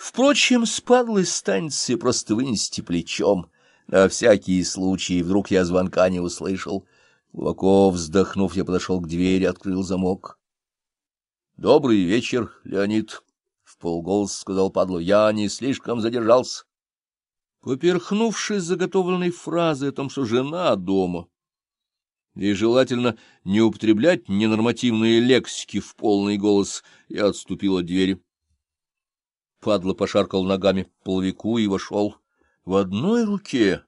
Впрочем, спадлой станции просто вынести плечом. На всякий случай, вдруг я звонка не услышал. Глубоко вздохнув, я подошел к двери, открыл замок. — Добрый вечер, Леонид, — в полголоса сказал падлу. — Я не слишком задержался. Поперхнувшись заготовленной фразой о том, что жена дома, и желательно не употреблять ненормативные лексики в полный голос, я отступил от двери. Падла пошаркал ногами по половику и вошел. В одной руке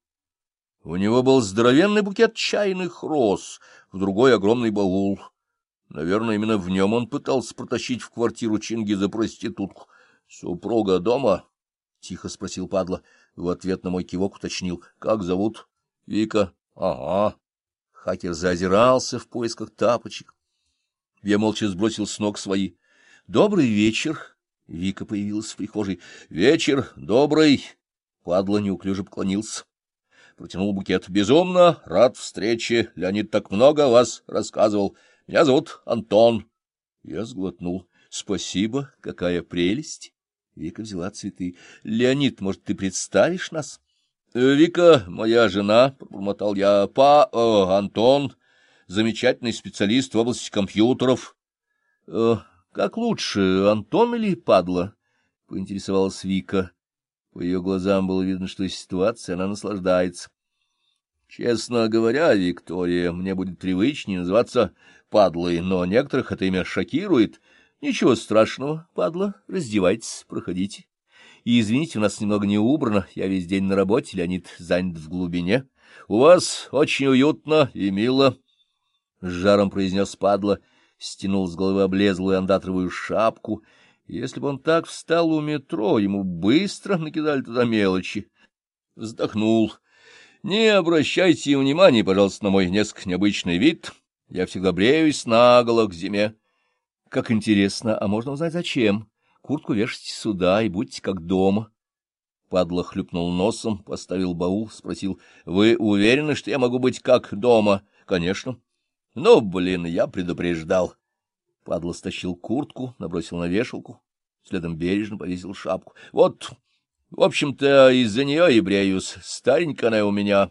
у него был здоровенный букет чайных роз, в другой — огромный баул. Наверное, именно в нем он пытался протащить в квартиру Чингиза проститутку. — Супруга дома? — тихо спросил падла. В ответ на мой кивок уточнил. — Как зовут? — Вика. — Ага. Хакер заозирался в поисках тапочек. Я молча сбросил с ног свои. — Добрый вечер. Вика появилась в прихожей. — Вечер добрый. Падла неуклюже поклонился. Протянул букет. — Безумно рад встрече. Леонид так много о вас рассказывал. Меня зовут Антон. Я сглотнул. — Спасибо, какая прелесть. Вика взяла цветы. — Леонид, может, ты представишь нас? — Вика, моя жена, — пробормотал я, — па, э, Антон, замечательный специалист в области компьютеров. Как лучше, Антон или падла? — поинтересовалась Вика. По ее глазам было видно, что ситуация она наслаждается. — Честно говоря, Виктория, мне будет привычнее называться падлой, но некоторых это имя шокирует. Ничего страшного, падла, раздевайтесь, проходите. И извините, у нас немного не убрано, я весь день на работе, Леонид занят в глубине. У вас очень уютно и мило, — с жаром произнес падла, стянул с головы облезлую андатровую шапку — если бы он так встал у метро, ему быстро накидали туда мелочи. Вздохнул. Не обращайте внимания, пожалуйста, на мой несколько необычный вид. Я всегда бреюсь наголо к зиме. Как интересно, а можно узнать, зачем? Куртку вешайте сюда и будьте как дома. Падла хлюпнул носом, поставил баул, спросил, — Вы уверены, что я могу быть как дома? — Конечно. — Ну, блин, я предупреждал. Падла стащил куртку, набросил на вешалку, следом бережно повесил шапку. — Вот, в общем-то, из-за нее и бреюсь. Старенькая она у меня.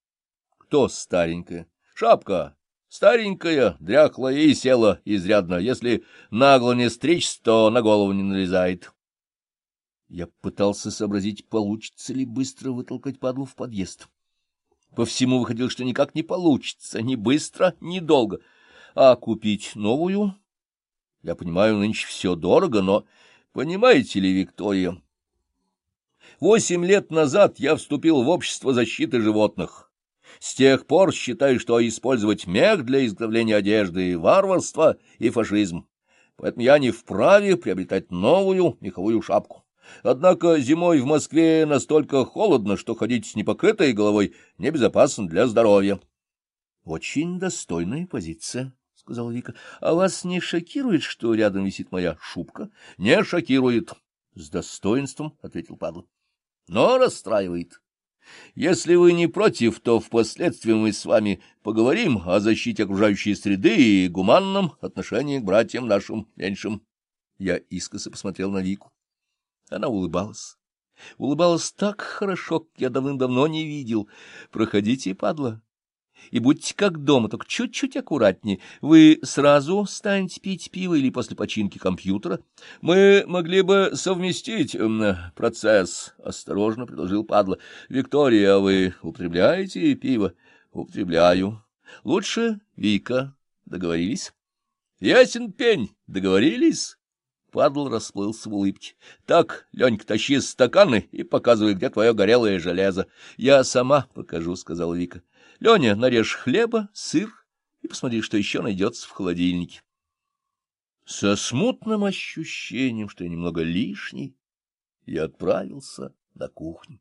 — Кто старенькая? — Шапка. Старенькая, дряхлая и села изрядно. Если нагло не стричься, то на голову не налезает. Я пытался сообразить, получится ли быстро вытолкать падлу в подъезд. По всему выходило, что никак не получится, ни быстро, ни долго. А купить новую я понимаю, нынче все дорого, но... Понимаете ли, Виктория, восемь лет назад я вступил в общество защиты животных. С тех пор считаю, что использовать мех для изготовления одежды — варварство и фашизм. Поэтому я не вправе приобретать новую меховую шапку. Однако зимой в Москве настолько холодно, что ходить с непокрытой головой небезопасно для здоровья. Очень достойная позиция. — сказала Вика. — А вас не шокирует, что рядом висит моя шубка? — Не шокирует, — с достоинством ответил Падла. — Но расстраивает. Если вы не против, то впоследствии мы с вами поговорим о защите окружающей среды и гуманном отношении к братьям нашим меньшим. Я искоса посмотрел на Вику. Она улыбалась. Улыбалась так хорошо, как я давным-давно не видел. Проходите, падла, и будьте как дома, только чуть-чуть аккуратнее. Вы сразу станете пить пиво или после починки компьютера? Мы могли бы совместить процесс, — осторожно предложил падла. Виктория, а вы употребляете пиво? Употребляю. Лучше Вика. Договорились? Ясен пень. Договорились? Падл расплылся в улыбке. — Так, Ленька, тащи стаканы и показывай, где твое горелое железо. — Я сама покажу, — сказала Вика. Леня, нарежь хлеба, сыр и посмотри, что еще найдется в холодильнике. Со смутным ощущением, что я немного лишний, я отправился на кухню.